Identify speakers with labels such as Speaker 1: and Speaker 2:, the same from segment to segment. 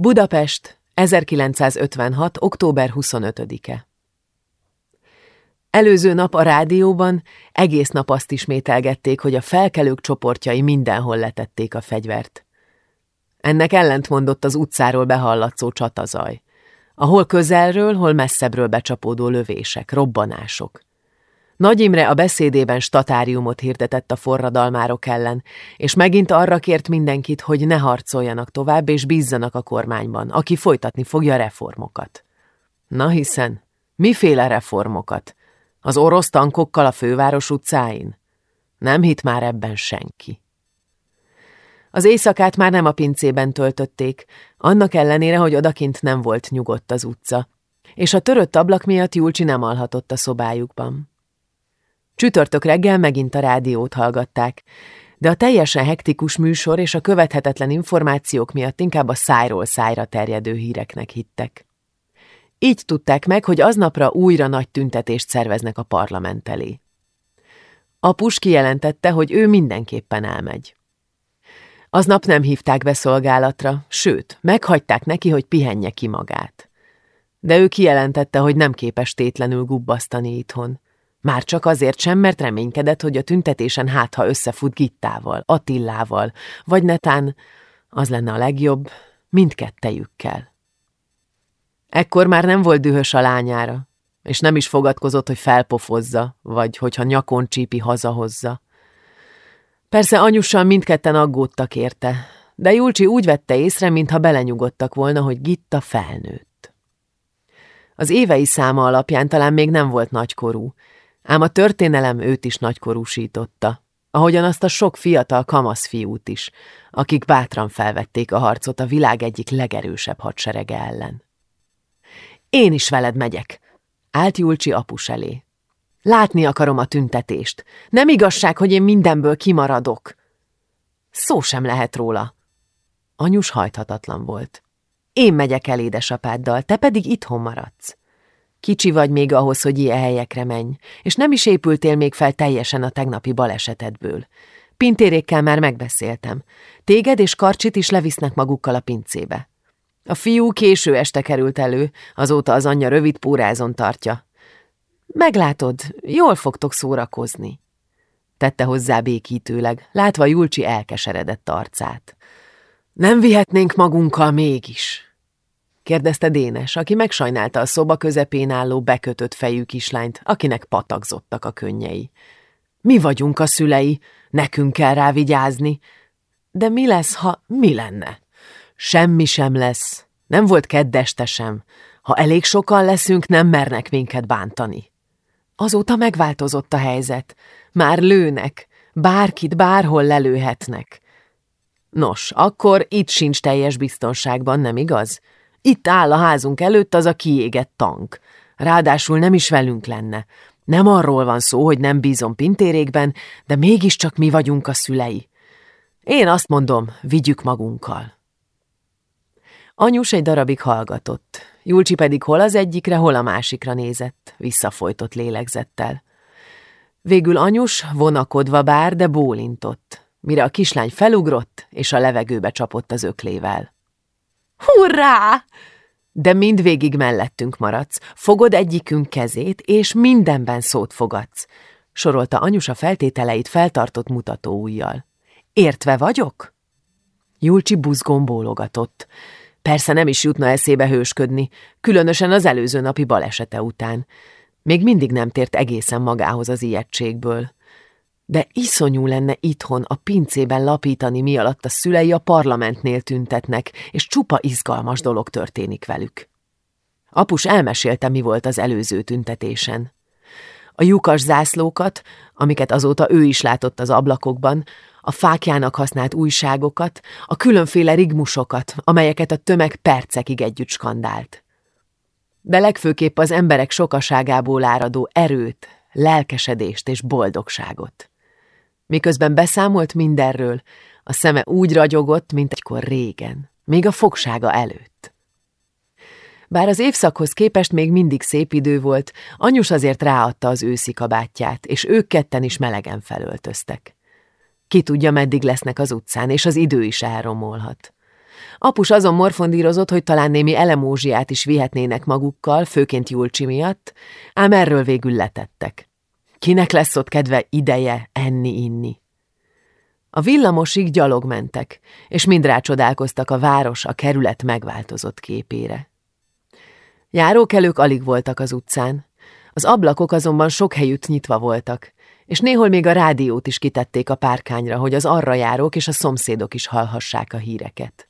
Speaker 1: Budapest, 1956. október 25-e. Előző nap a rádióban egész nap azt ismételgették, hogy a felkelők csoportjai mindenhol letették a fegyvert. Ennek ellentmondott az utcáról behallatszó csatazaj. A hol közelről, hol messzebbről becsapódó lövések, robbanások. Nagy Imre a beszédében statáriumot hirdetett a forradalmárok ellen, és megint arra kért mindenkit, hogy ne harcoljanak tovább, és bízzanak a kormányban, aki folytatni fogja a reformokat. Na hiszen, miféle reformokat? Az orosz tankokkal a főváros utcáin? Nem hit már ebben senki. Az éjszakát már nem a pincében töltötték, annak ellenére, hogy odakint nem volt nyugodt az utca, és a törött ablak miatt Julcsi nem alhatott a szobájukban. Csütörtök reggel megint a rádiót hallgatták, de a teljesen hektikus műsor és a követhetetlen információk miatt inkább a szájról szájra terjedő híreknek hittek. Így tudták meg, hogy aznapra újra nagy tüntetést szerveznek a parlament elé. Apus kijelentette, hogy ő mindenképpen elmegy. Aznap nem hívták be szolgálatra, sőt, meghagyták neki, hogy pihenje ki magát. De ő kijelentette, hogy nem képes tétlenül gubbasztani itthon. Már csak azért sem, mert reménykedett, hogy a tüntetésen hát, ha összefut Gittával, Attillával, vagy netán, az lenne a legjobb, mindkettejükkel. Ekkor már nem volt dühös a lányára, és nem is fogadkozott, hogy felpofozza, vagy hogyha nyakon csípi hazahozza. Persze anyussal mindketten aggódtak érte, de Julcsi úgy vette észre, mintha belenyugodtak volna, hogy Gitta felnőtt. Az évei száma alapján talán még nem volt nagykorú, ám a történelem őt is nagykorúsította, ahogyan azt a sok fiatal kamasz fiút is, akik bátran felvették a harcot a világ egyik legerősebb hadserege ellen. Én is veled megyek, állt Julcsi apus elé. Látni akarom a tüntetést. Nem igazság, hogy én mindenből kimaradok. Szó sem lehet róla. Anyus hajthatatlan volt. Én megyek el édesapáddal, te pedig itthon maradsz. Kicsi vagy még ahhoz, hogy ilyen helyekre menj, és nem is épültél még fel teljesen a tegnapi balesetedből. Pintérékkel már megbeszéltem. Téged és Karcsit is levisznek magukkal a pincébe. A fiú késő este került elő, azóta az anyja rövid pórázon tartja. Meglátod, jól fogtok szórakozni. Tette hozzá békítőleg, látva Julcsi elkeseredett arcát. Nem vihetnénk magunkkal mégis? Kérdezte Dénes, aki megsajnálta a szoba közepén álló bekötött fejű kislányt, akinek patakzottak a könnyei. Mi vagyunk a szülei, nekünk kell rá vigyázni. De mi lesz, ha mi lenne? Semmi sem lesz. Nem volt keddeste sem. Ha elég sokan leszünk, nem mernek minket bántani. Azóta megváltozott a helyzet. Már lőnek. Bárkit bárhol lelőhetnek. Nos, akkor itt sincs teljes biztonságban, nem igaz? Itt áll a házunk előtt az a kiégett tank. Ráadásul nem is velünk lenne. Nem arról van szó, hogy nem bízom pintérékben, de mégiscsak mi vagyunk a szülei. Én azt mondom, vigyük magunkkal. Anyus egy darabig hallgatott. Julcsi pedig hol az egyikre, hol a másikra nézett, visszafolytott lélegzettel. Végül anyus, vonakodva bár, de bólintott, mire a kislány felugrott, és a levegőbe csapott az öklével. Hurrá! De mindvégig mellettünk maradsz, fogod egyikünk kezét, és mindenben szót fogadsz, sorolta anyusa feltételeit feltartott mutató ujjal. Értve vagyok? Julcsi buzgón bólogatott. Persze nem is jutna eszébe hősködni, különösen az előző napi balesete után. Még mindig nem tért egészen magához az ijegységből. De iszonyú lenne itthon a pincében lapítani, mi alatt a szülei a parlamentnél tüntetnek, és csupa izgalmas dolog történik velük. Apus elmesélte, mi volt az előző tüntetésen. A lyukas zászlókat, amiket azóta ő is látott az ablakokban, a fákjának használt újságokat, a különféle rigmusokat, amelyeket a tömeg percekig együtt skandált. De legfőképp az emberek sokaságából áradó erőt, lelkesedést és boldogságot. Miközben beszámolt mindenről, a szeme úgy ragyogott, mint egykor régen, még a fogsága előtt. Bár az évszakhoz képest még mindig szép idő volt, anyus azért ráadta az őszi kabátját, és ők ketten is melegen felöltöztek. Ki tudja, meddig lesznek az utcán, és az idő is elromolhat. Apus azon morfondírozott, hogy talán némi elemózsiát is vihetnének magukkal, főként Julcsi miatt, ám erről végül letettek. Kinek lesz ott kedve ideje enni-inni? A villamosig gyalog mentek, és mind rácsodálkoztak a város, a kerület megváltozott képére. Járókelők alig voltak az utcán, az ablakok azonban sok helyütt nyitva voltak, és néhol még a rádiót is kitették a párkányra, hogy az arra járók és a szomszédok is hallhassák a híreket.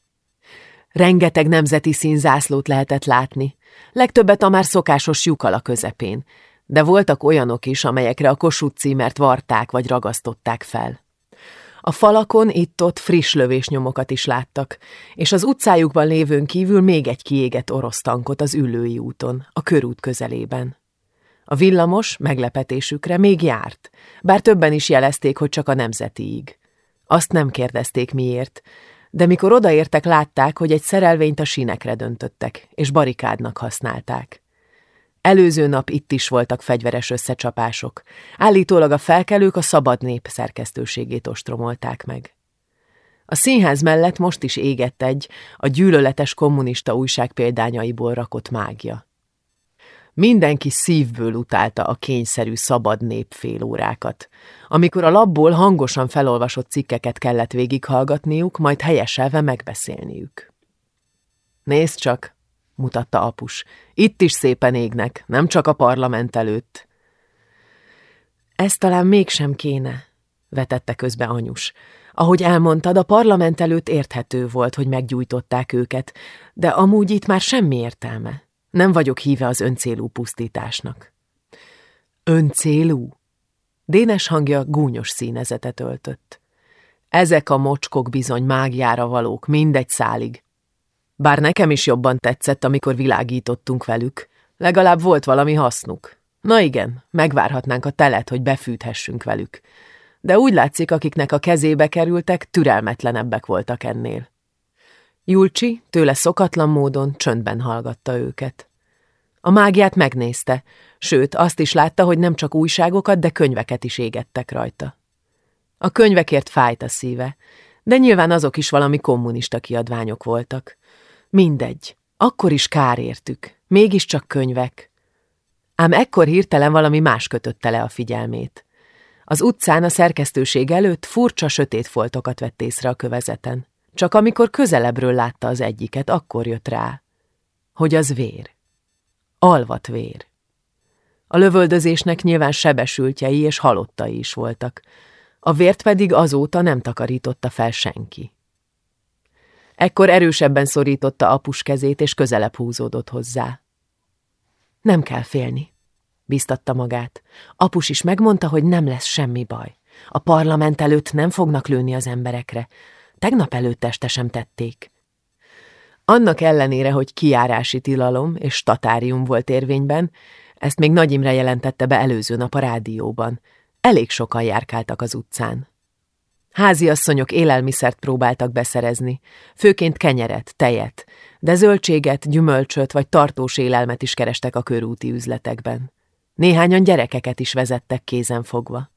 Speaker 1: Rengeteg nemzeti színzászlót lehetett látni, legtöbbet a már szokásos lyukal közepén, de voltak olyanok is, amelyekre a Kossuth címert varták vagy ragasztották fel. A falakon itt-ott friss lövésnyomokat is láttak, és az utcájukban lévőn kívül még egy kiégett orosz tankot az ülői úton, a körút közelében. A villamos meglepetésükre még járt, bár többen is jelezték, hogy csak a nemzetiig. Azt nem kérdezték miért, de mikor odaértek, látták, hogy egy szerelvényt a sínekre döntöttek, és barikádnak használták. Előző nap itt is voltak fegyveres összecsapások. Állítólag a felkelők a szabad nép szerkesztőségét ostromolták meg. A színház mellett most is égett egy, a gyűlöletes kommunista újság példányaiból rakott mágia. Mindenki szívből utálta a kényszerű szabad nép félórákat, amikor a labból hangosan felolvasott cikkeket kellett végighallgatniuk, majd helyeselve megbeszélniük. Nézd csak, mutatta apus, itt is szépen égnek, nem csak a parlament előtt. Ez talán mégsem kéne, vetette közbe anyus. Ahogy elmondtad, a parlament előtt érthető volt, hogy meggyújtották őket, de amúgy itt már semmi értelme. Nem vagyok híve az öncélú pusztításnak. Öncélú? Dénes hangja gúnyos színezetet öltött. Ezek a mocskok bizony mágiára valók, mindegy szálig. Bár nekem is jobban tetszett, amikor világítottunk velük. Legalább volt valami hasznuk. Na igen, megvárhatnánk a telet, hogy befűthessünk velük. De úgy látszik, akiknek a kezébe kerültek, türelmetlenebbek voltak ennél. Julcsi tőle szokatlan módon csöndben hallgatta őket. A mágiát megnézte, sőt, azt is látta, hogy nem csak újságokat, de könyveket is égettek rajta. A könyvekért fájt a szíve, de nyilván azok is valami kommunista kiadványok voltak. Mindegy, akkor is kár értük, mégiscsak könyvek. Ám ekkor hirtelen valami más kötötte le a figyelmét. Az utcán a szerkesztőség előtt furcsa sötét foltokat vett észre a kövezeten. Csak amikor közelebbről látta az egyiket, akkor jött rá, hogy az vér. Alvat vér. A lövöldözésnek nyilván sebesültjei és halottai is voltak, a vért pedig azóta nem takarította fel senki. Ekkor erősebben szorította apus kezét, és közelebb húzódott hozzá. Nem kell félni, biztatta magát. Apus is megmondta, hogy nem lesz semmi baj. A parlament előtt nem fognak lőni az emberekre. Tegnap előtt este sem tették. Annak ellenére, hogy kiárási tilalom és statárium volt érvényben, ezt még Nagy Imre jelentette be előző nap a rádióban. Elég sokan járkáltak az utcán. Háziasszonyok élelmiszert próbáltak beszerezni, főként kenyeret, tejet, de zöldséget, gyümölcsöt vagy tartós élelmet is kerestek a körúti üzletekben. Néhányan gyerekeket is vezettek kézen fogva.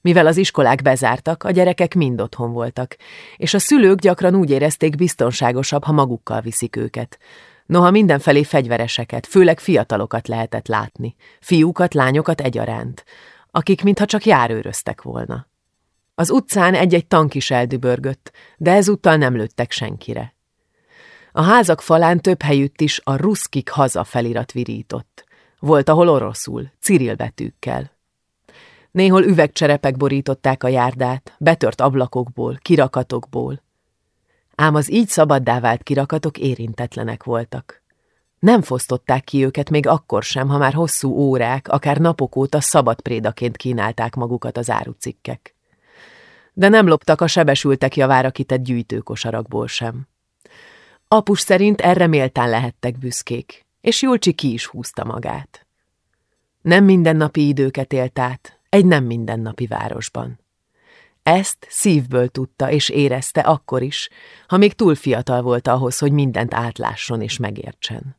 Speaker 1: Mivel az iskolák bezártak, a gyerekek mind otthon voltak, és a szülők gyakran úgy érezték biztonságosabb, ha magukkal viszik őket. Noha mindenfelé fegyvereseket, főleg fiatalokat lehetett látni, fiúkat, lányokat egyaránt, akik mintha csak járőröztek volna. Az utcán egy-egy tank is eldübörgött, de ezúttal nem lőttek senkire. A házak falán több helyütt is a ruszkik haza felirat virított. Volt, ahol oroszul, ciril betűkkel. Néhol üvegcserepek borították a járdát, betört ablakokból, kirakatokból. Ám az így szabaddá vált kirakatok érintetlenek voltak. Nem fosztották ki őket még akkor sem, ha már hosszú órák, akár napok óta szabad prédaként kínálták magukat az árucikkek. De nem loptak a sebesültek javára kitett gyűjtőkosarakból sem. Apus szerint erre méltán lehettek büszkék, és Julcsi ki is húzta magát. Nem mindennapi időket élt át, egy nem mindennapi városban. Ezt szívből tudta és érezte akkor is, ha még túl fiatal volt ahhoz, hogy mindent átlásson és megértsen.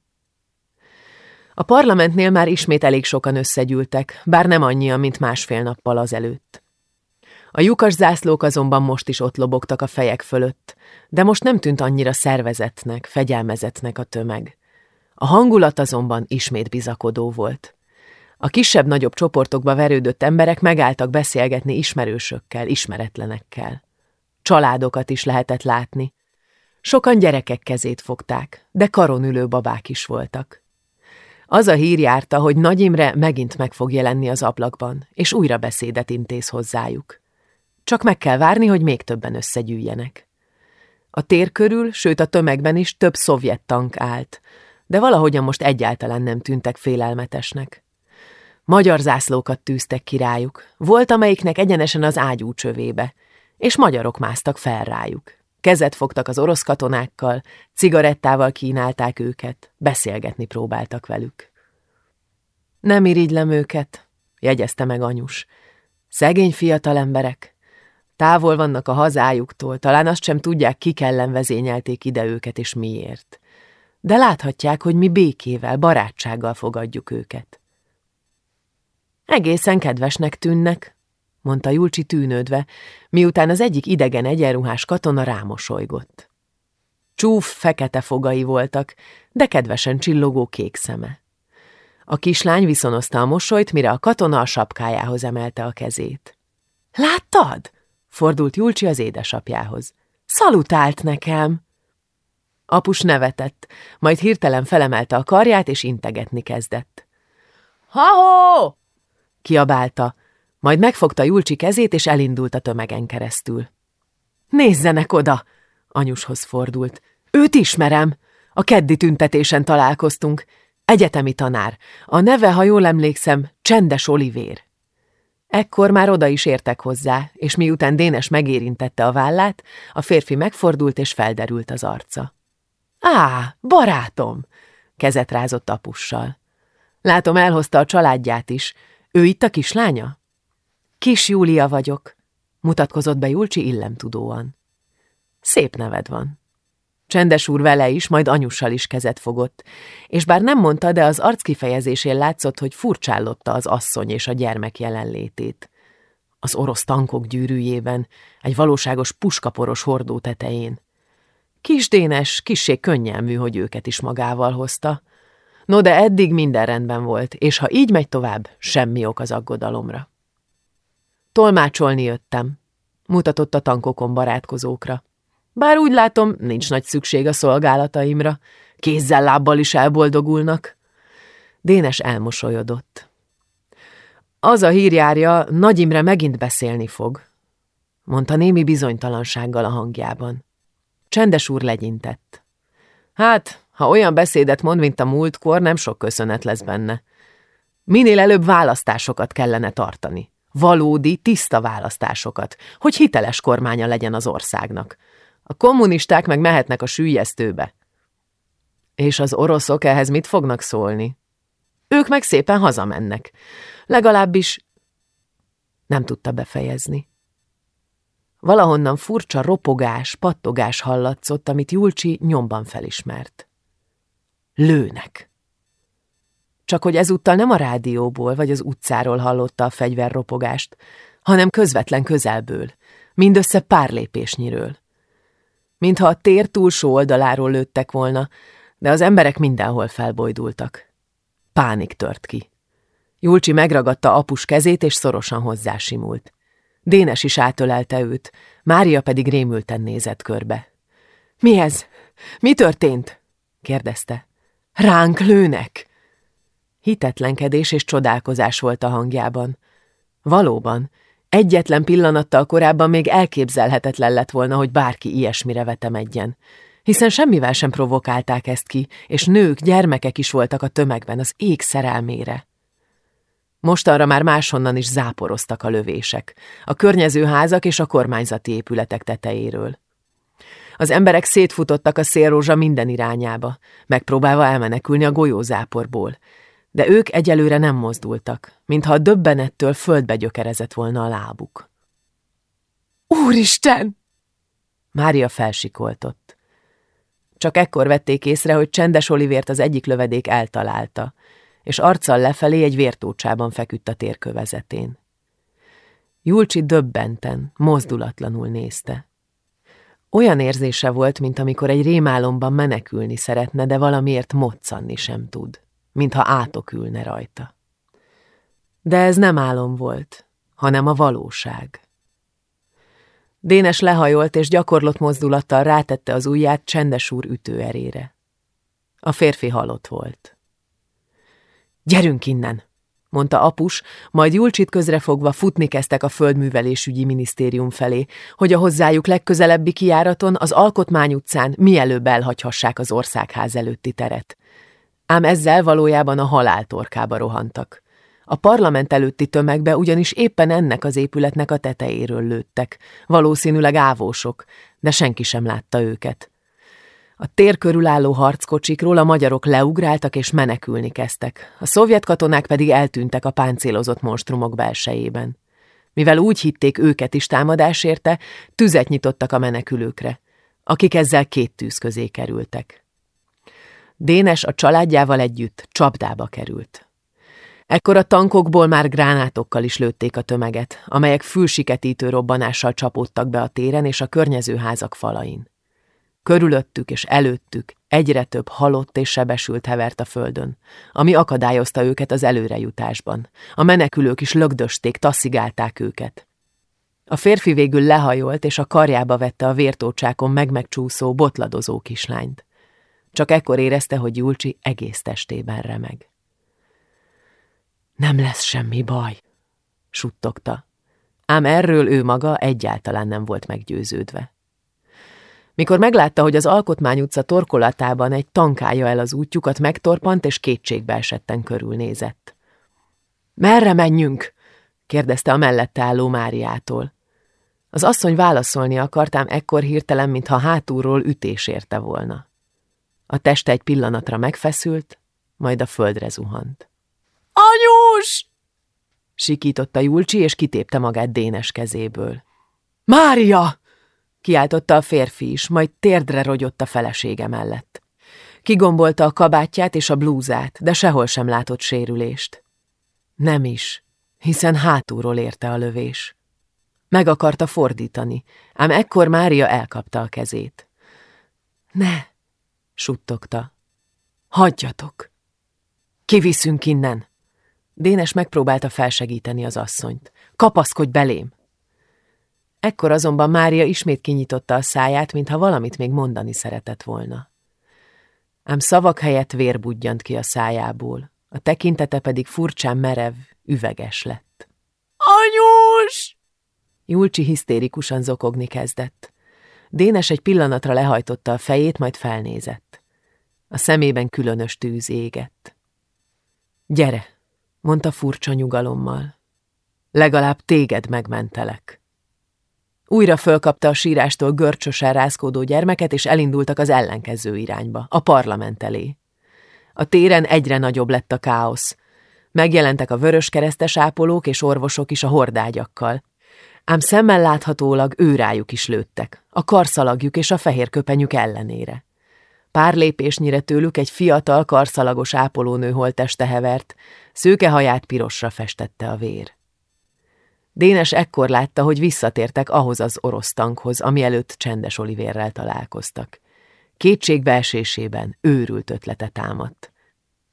Speaker 1: A parlamentnél már ismét elég sokan összegyűltek, bár nem annyian, mint másfél nappal azelőtt. A lyukas zászlók azonban most is ott lobogtak a fejek fölött, de most nem tűnt annyira szervezetnek, fegyelmezetnek a tömeg. A hangulat azonban ismét bizakodó volt. A kisebb-nagyobb csoportokba verődött emberek megálltak beszélgetni ismerősökkel, ismeretlenekkel. Családokat is lehetett látni. Sokan gyerekek kezét fogták, de karon ülő babák is voltak. Az a hír járta, hogy Nagy Imre megint meg fog jelenni az ablakban, és újra beszédet intéz hozzájuk. Csak meg kell várni, hogy még többen összegyűjjenek. A tér körül, sőt a tömegben is több szovjet tank állt, de valahogyan most egyáltalán nem tűntek félelmetesnek. Magyar zászlókat tűztek királyuk, volt amelyiknek egyenesen az ágyú csövébe, és magyarok másztak fel rájuk. Kezet fogtak az orosz katonákkal, cigarettával kínálták őket, beszélgetni próbáltak velük. Nem irigylem őket, jegyezte meg anyus. Szegény fiatal emberek. Távol vannak a hazájuktól, talán azt sem tudják, kik ellen vezényelték ide őket és miért. De láthatják, hogy mi békével, barátsággal fogadjuk őket. Egészen kedvesnek tűnnek, mondta Julcsi tűnődve, miután az egyik idegen egyenruhás katona rámosolygott. Csúf, fekete fogai voltak, de kedvesen csillogó kék szeme. A kislány viszonozta a mosolyt, mire a katona a sapkájához emelte a kezét. Láttad? Fordult Julcsi az édesapjához. Szalutált nekem! Apus nevetett, majd hirtelen felemelte a karját, és integetni kezdett. Ha-ho! kiabálta, majd megfogta Julcsi kezét, és elindult a tömegen keresztül. Nézzenek oda! Anyushoz fordult. Őt ismerem! A keddi tüntetésen találkoztunk. Egyetemi tanár. A neve, ha jól emlékszem, Csendes Olivér. Ekkor már oda is értek hozzá, és miután Dénes megérintette a vállát, a férfi megfordult és felderült az arca. Á, barátom! kezet rázott apussal. Látom, elhozta a családját is. Ő itt a kislánya? Kis Júlia vagyok, mutatkozott be Julcsi illemtudóan. Szép neved van. Csendes úr vele is, majd anyussal is kezet fogott, és bár nem mondta, de az arckifejezésén látszott, hogy furcsállotta az asszony és a gyermek jelenlétét. Az orosz tankok gyűrűjében, egy valóságos puskaporos hordó tetején. Kisdénes, kissé könnyelmű, hogy őket is magával hozta. No, de eddig minden rendben volt, és ha így megy tovább, semmi ok az aggodalomra. Tolmácsolni jöttem, mutatott a tankokon barátkozókra. Bár úgy látom, nincs nagy szükség a szolgálataimra. Kézzel-lábbal is elboldogulnak. Dénes elmosolyodott. Az a hírjárja, Nagy Imre megint beszélni fog, mondta némi bizonytalansággal a hangjában. Csendes úr legyintett. Hát, ha olyan beszédet mond, mint a múltkor, nem sok köszönet lesz benne. Minél előbb választásokat kellene tartani. Valódi, tiszta választásokat, hogy hiteles kormánya legyen az országnak. A kommunisták meg mehetnek a sűjesztőbe. És az oroszok ehhez mit fognak szólni? Ők meg szépen hazamennek. Legalábbis nem tudta befejezni. Valahonnan furcsa ropogás, pattogás hallatszott, amit Julcsi nyomban felismert. Lőnek. Csak hogy ezúttal nem a rádióból vagy az utcáról hallotta a fegyverropogást, hanem közvetlen közelből, mindössze pár lépésnyiről mintha a tér túlsó oldaláról lőttek volna, de az emberek mindenhol felbojdultak. Pánik tört ki. Julcsi megragadta apus kezét, és szorosan hozzásimult. Dénes is átölelte őt, Mária pedig rémülten nézett körbe. Mi ez? Mi történt? kérdezte. Ránk lőnek! Hitetlenkedés és csodálkozás volt a hangjában. Valóban, Egyetlen pillanattal korábban még elképzelhetetlen lett volna, hogy bárki ilyesmire vetemedjen. Hiszen semmivel sem provokálták ezt ki, és nők, gyermekek is voltak a tömegben az ég szerelmére. Mostanra már máshonnan is záporoztak a lövések, a környező házak és a kormányzati épületek tetejéről. Az emberek szétfutottak a szélrózsa minden irányába, megpróbálva elmenekülni a golyózáporból, de ők egyelőre nem mozdultak, mintha a döbbenettől földbe gyökerezett volna a lábuk. Úristen! Mária felsikoltott. Csak ekkor vették észre, hogy csendes Olivért az egyik lövedék eltalálta, és arccal lefelé egy vértócsában feküdt a térkövezetén. Julcsi döbbenten, mozdulatlanul nézte. Olyan érzése volt, mint amikor egy rémálomban menekülni szeretne, de valamiért moccanni sem tud, mintha átok ülne rajta. De ez nem álom volt, hanem a valóság. Dénes lehajolt, és gyakorlott mozdulattal rátette az ujját csendes úr ütőerére. A férfi halott volt. Gyerünk innen! mondta apus, majd Julcsit közrefogva futni kezdtek a Földművelésügyi Minisztérium felé, hogy a hozzájuk legközelebbi kiáraton, az Alkotmány utcán mielőbb elhagyhassák az országház előtti teret. Ám ezzel valójában a halál torkába rohantak. A parlament előtti tömegbe ugyanis éppen ennek az épületnek a tetejéről lőttek, valószínűleg ávósok, de senki sem látta őket. A tér körül álló harckocsikról a magyarok leugráltak és menekülni kezdtek, a szovjet katonák pedig eltűntek a páncélozott monstrumok belsejében. Mivel úgy hitték őket is támadás érte, tüzet nyitottak a menekülőkre, akik ezzel két tűz közé kerültek. Dénes a családjával együtt csapdába került. Ekkor a tankokból már gránátokkal is lőtték a tömeget, amelyek fülsiketítő robbanással csapódtak be a téren és a környező házak falain. Körülöttük és előttük egyre több halott és sebesült hevert a földön, ami akadályozta őket az előrejutásban. A menekülők is lögdösték, taszigálták őket. A férfi végül lehajolt, és a karjába vette a vértócsákon megmegcsúszó, botladozó kislányt. Csak ekkor érezte, hogy Julcsi egész testében remeg. Nem lesz semmi baj, suttogta. Ám erről ő maga egyáltalán nem volt meggyőződve. Mikor meglátta, hogy az Alkotmány utca torkolatában egy tankálja el az útjukat, megtorpant és kétségbe esetten körülnézett. Merre menjünk? kérdezte a mellette álló Máriától. Az asszony válaszolni akartám ekkor hirtelen, mintha hátulról ütés érte volna. A teste egy pillanatra megfeszült, majd a földre zuhant. Anyus! Sikította Julcsi, és kitépte magát Dénes kezéből. Mária! kiáltotta a férfi is, majd térdre rogyott a felesége mellett. Kigombolta a kabátját és a blúzát, de sehol sem látott sérülést. Nem is, hiszen hátulról érte a lövés. Meg akarta fordítani, ám ekkor Mária elkapta a kezét. Ne, suttogta. Hagyjatok! Kiviszünk innen! Dénes megpróbálta felsegíteni az asszonyt. Kapaszkodj belém! Ekkor azonban Mária ismét kinyitotta a száját, mintha valamit még mondani szeretett volna. Ám szavak helyett vér budjant ki a szájából, a tekintete pedig furcsán merev, üveges lett. Anyus! Julcsi hisztérikusan zokogni kezdett. Dénes egy pillanatra lehajtotta a fejét, majd felnézett. A szemében különös tűz égett. Gyere, mondta furcsa nyugalommal. Legalább téged megmentelek. Újra fölkapta a sírástól görcsösen rázkódó gyermeket, és elindultak az ellenkező irányba, a parlament elé. A téren egyre nagyobb lett a káosz. Megjelentek a vörös keresztes ápolók és orvosok is a hordágyakkal. Ám szemmel láthatólag őrájuk is lőttek, a karszalagjuk és a fehér köpenyük ellenére. Pár lépésnyire tőlük egy fiatal, karszalagos ápolónő holteste hevert, szőke haját pirosra festette a vér. Dénes ekkor látta, hogy visszatértek ahhoz az orosz tankhoz, ami előtt csendes Olivérrel találkoztak. Kétségbeesésében őrült ötlete támadt.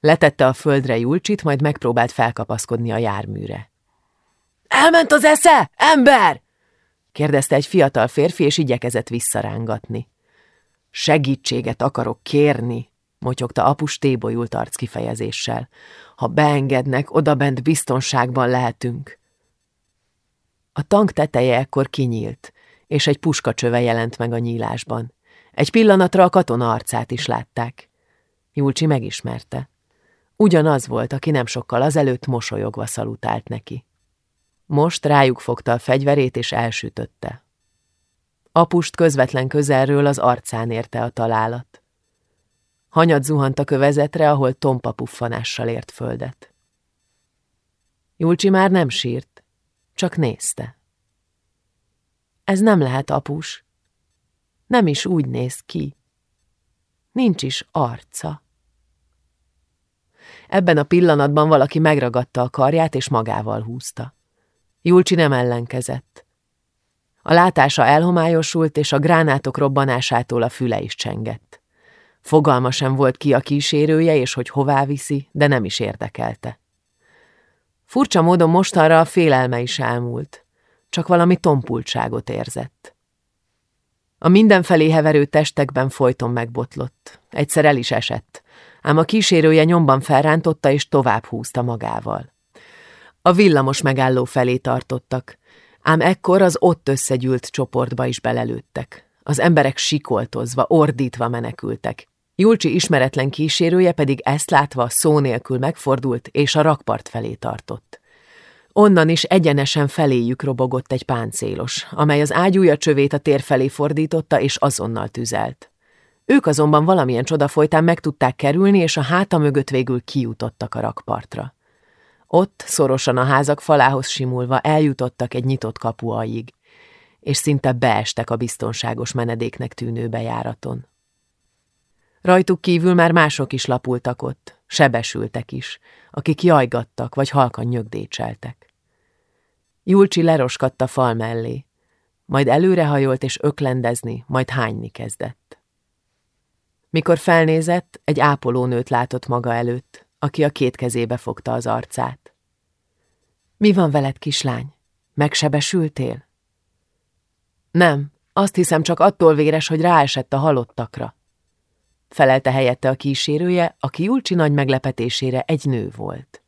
Speaker 1: Letette a földre Julcsit, majd megpróbált felkapaszkodni a járműre. Elment az esze, ember! kérdezte egy fiatal férfi, és igyekezett visszarángatni. Segítséget akarok kérni, motyogta apus tébolyult arc kifejezéssel. Ha beengednek, odabent biztonságban lehetünk. A tank teteje ekkor kinyílt, és egy puskacsöve jelent meg a nyílásban. Egy pillanatra a katona arcát is látták. Julcsi megismerte. Ugyanaz volt, aki nem sokkal azelőtt mosolyogva szalutált neki. Most rájuk fogta a fegyverét és elsütötte. Apust közvetlen közelről az arcán érte a találat. Hanyat zuhant a kövezetre, ahol tompa puffanással ért földet. Julcsi már nem sírt, csak nézte. Ez nem lehet apus. Nem is úgy néz ki. Nincs is arca. Ebben a pillanatban valaki megragadta a karját és magával húzta. Julcsi nem ellenkezett. A látása elhomályosult, és a gránátok robbanásától a füle is csengett. Fogalma sem volt ki a kísérője, és hogy hová viszi, de nem is érdekelte. Furcsa módon mostanra a félelme is elmúlt, csak valami tompultságot érzett. A mindenfelé heverő testekben folyton megbotlott. Egyszer el is esett, ám a kísérője nyomban felrántotta és tovább húzta magával. A villamos megálló felé tartottak, ám ekkor az ott összegyűlt csoportba is belelőttek. Az emberek sikoltozva, ordítva menekültek. Julcsi ismeretlen kísérője pedig ezt látva szó nélkül megfordult, és a rakpart felé tartott. Onnan is egyenesen feléjük robogott egy páncélos, amely az ágyúja csövét a tér felé fordította, és azonnal tüzelt. Ők azonban valamilyen csoda folytán meg tudták kerülni, és a háta mögött végül kijutottak a rakpartra. Ott, szorosan a házak falához simulva eljutottak egy nyitott kapuaig, és szinte beestek a biztonságos menedéknek tűnő bejáraton. Rajtuk kívül már mások is lapultak ott, sebesültek is, akik jajgattak vagy halkan nyögdécseltek. Julcsi leroskadt a fal mellé, majd előrehajolt és öklendezni, majd hányni kezdett. Mikor felnézett, egy ápolónőt látott maga előtt, aki a két kezébe fogta az arcát. Mi van veled, kislány? Megsebesültél? Nem, azt hiszem csak attól véres, hogy ráesett a halottakra felelte helyette a kísérője, aki Julcsi nagy meglepetésére egy nő volt.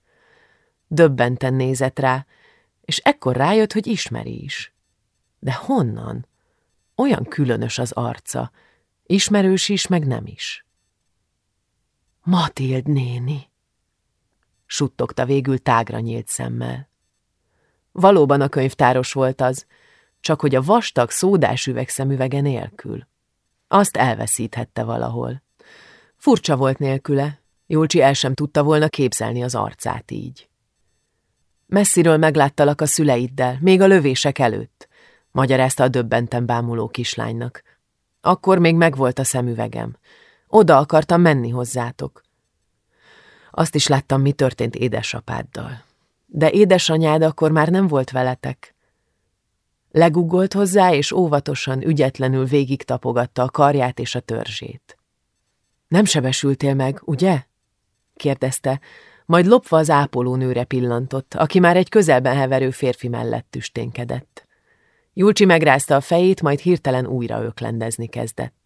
Speaker 1: Döbbenten nézett rá, és ekkor rájött, hogy ismeri is. De honnan? Olyan különös az arca, ismerős is, meg nem is. Matild néni, suttogta végül tágra nyílt szemmel. Valóban a könyvtáros volt az, csak hogy a vastag szódás üvegszemüvege nélkül. Azt elveszíthette valahol. Furcsa volt nélküle, Julcsi el sem tudta volna képzelni az arcát így. Messziről megláttalak a szüleiddel, még a lövések előtt, magyarázta a döbbenten bámuló kislánynak. Akkor még megvolt a szemüvegem. Oda akartam menni hozzátok. Azt is láttam, mi történt édesapáddal. De édesanyád akkor már nem volt veletek. Legugolt hozzá, és óvatosan, ügyetlenül végig tapogatta a karját és a törzsét. Nem sebesültél meg, ugye? kérdezte, majd lopva az ápolónőre pillantott, aki már egy közelben heverő férfi mellett tüsténkedett. Julcsi megrázta a fejét, majd hirtelen újra öklendezni kezdett.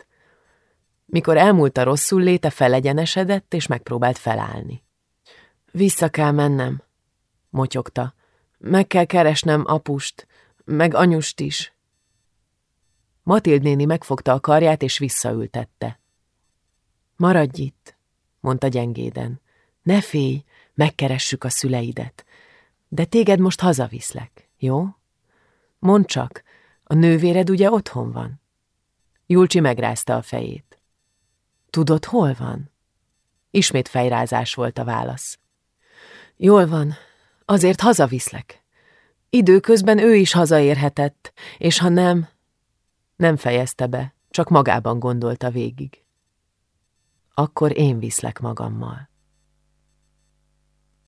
Speaker 1: Mikor elmúlt a rosszul léte, felegyenesedett, és megpróbált felállni. Vissza kell mennem, motyogta. Meg kell keresnem apust, meg anyust is. Matild néni megfogta a karját, és visszaültette. Maradj itt, mondta gyengéden. Ne félj, megkeressük a szüleidet. De téged most hazaviszlek, jó? Mondd csak, a nővéred ugye otthon van? Julcsi megrázta a fejét. Tudod, hol van? Ismét fejrázás volt a válasz. Jól van, azért hazaviszlek. Időközben ő is hazaérhetett, és ha nem... Nem fejezte be, csak magában gondolta végig akkor én viszlek magammal.